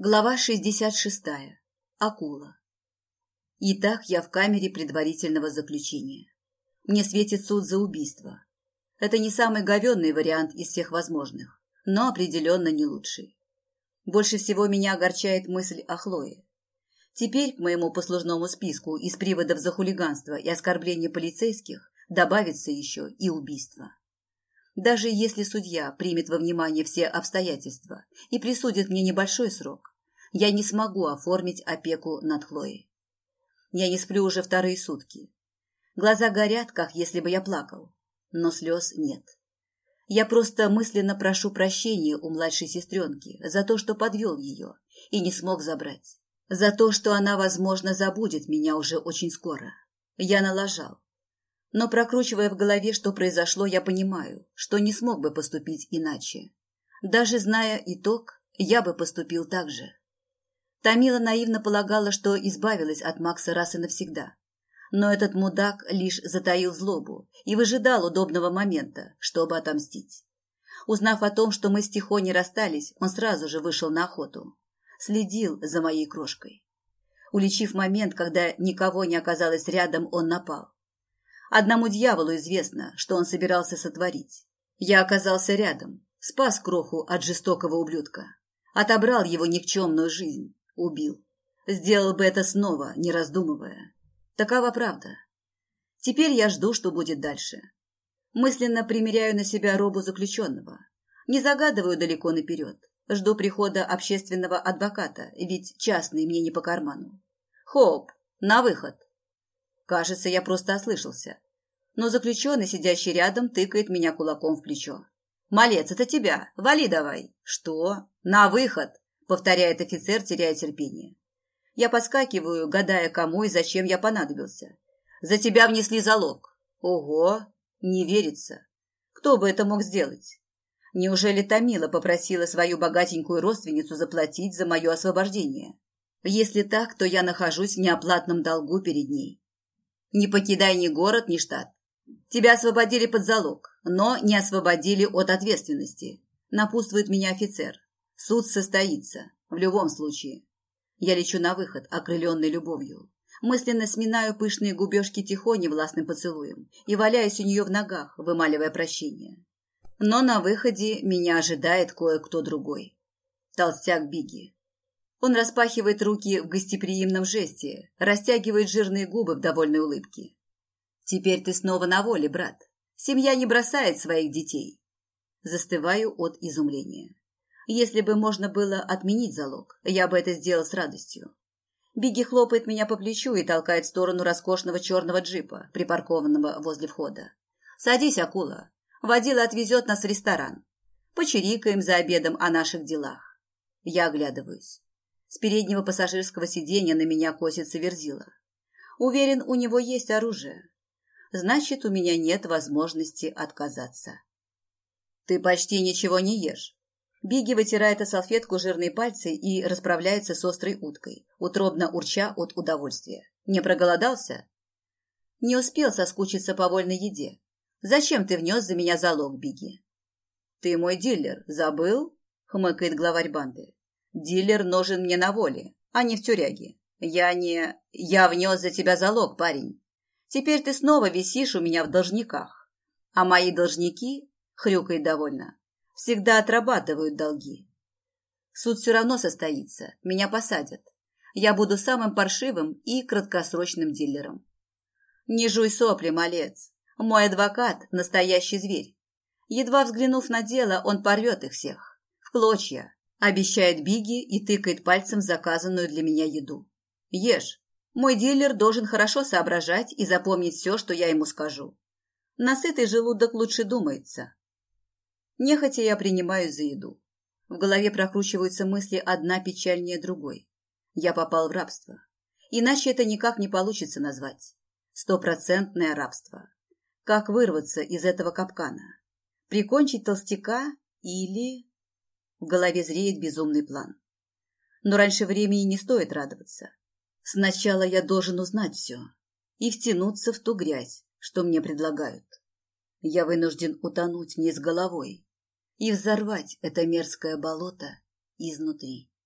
Глава 66. Акула. Итак, я в камере предварительного заключения. Мне светит суд за убийство. Это не самый говенный вариант из всех возможных, но определенно не лучший. Больше всего меня огорчает мысль о Хлое. Теперь к моему послужному списку из приводов за хулиганство и оскорбление полицейских добавится еще и убийство. Даже если судья примет во внимание все обстоятельства и присудит мне небольшой срок, я не смогу оформить опеку над Хлоей. Я не сплю уже вторые сутки. Глаза горят, как если бы я плакал, но слез нет. Я просто мысленно прошу прощения у младшей сестренки за то, что подвел ее и не смог забрать. За то, что она, возможно, забудет меня уже очень скоро. Я налажал. Но прокручивая в голове, что произошло, я понимаю, что не смог бы поступить иначе. Даже зная итог, я бы поступил так же. Тамила наивно полагала, что избавилась от Макса раз и навсегда. Но этот мудак лишь затаил злобу и выжидал удобного момента, чтобы отомстить. Узнав о том, что мы с Тихоней расстались, он сразу же вышел на охоту. Следил за моей крошкой. Уличив момент, когда никого не оказалось рядом, он напал. Одному дьяволу известно, что он собирался сотворить. Я оказался рядом, спас кроху от жестокого ублюдка, отобрал его никчемную жизнь, убил. Сделал бы это снова, не раздумывая. Такова правда. Теперь я жду, что будет дальше. Мысленно примеряю на себя робу заключенного. Не загадываю далеко наперед. Жду прихода общественного адвоката, ведь частный мне не по карману. Хоп, на выход. Кажется, я просто ослышался. Но заключенный, сидящий рядом, тыкает меня кулаком в плечо. «Малец, это тебя! Вали давай!» «Что? На выход!» — повторяет офицер, теряя терпение. Я подскакиваю, гадая, кому и зачем я понадобился. «За тебя внесли залог!» «Ого! Не верится! Кто бы это мог сделать?» Неужели Тамила попросила свою богатенькую родственницу заплатить за мое освобождение? Если так, то я нахожусь в неоплатном долгу перед ней. Не покидай ни город, ни штат. Тебя освободили под залог, но не освободили от ответственности. Напутствует меня офицер. Суд состоится. В любом случае. Я лечу на выход, окрыленный любовью. Мысленно сминаю пышные губежки Тихони властным поцелуем и валяюсь у нее в ногах, вымаливая прощение. Но на выходе меня ожидает кое-кто другой. Толстяк Биги. Он распахивает руки в гостеприимном жесте, растягивает жирные губы в довольной улыбке. «Теперь ты снова на воле, брат. Семья не бросает своих детей». Застываю от изумления. Если бы можно было отменить залог, я бы это сделал с радостью. Бигги хлопает меня по плечу и толкает в сторону роскошного черного джипа, припаркованного возле входа. «Садись, акула. Водила отвезет нас в ресторан. Почирикаем за обедом о наших делах». Я оглядываюсь. С переднего пассажирского сиденья на меня косится верзила. Уверен, у него есть оружие. Значит, у меня нет возможности отказаться. Ты почти ничего не ешь. Биги вытирает о салфетку жирные пальцы и расправляется с острой уткой, утробно урча от удовольствия. Не проголодался? Не успел соскучиться по вольной еде. Зачем ты внес за меня залог, Биги? Ты мой дилер, забыл? Хмыкает главарь банды. Дилер нужен мне на воле, а не в тюряге. Я не... Я внес за тебя залог, парень. Теперь ты снова висишь у меня в должниках. А мои должники, хрюкает довольно, всегда отрабатывают долги. Суд все равно состоится, меня посадят. Я буду самым паршивым и краткосрочным дилером. Не жуй сопли, малец. Мой адвокат – настоящий зверь. Едва взглянув на дело, он порвет их всех. В клочья, Обещает Биги и тыкает пальцем заказанную для меня еду. Ешь. Мой дилер должен хорошо соображать и запомнить все, что я ему скажу. Насытый желудок лучше думается. Нехотя я принимаю за еду. В голове прокручиваются мысли одна печальнее другой. Я попал в рабство. Иначе это никак не получится назвать. Стопроцентное рабство. Как вырваться из этого капкана? Прикончить толстяка или... В голове зреет безумный план. Но раньше времени не стоит радоваться. Сначала я должен узнать все и втянуться в ту грязь, что мне предлагают. Я вынужден утонуть вниз головой и взорвать это мерзкое болото изнутри.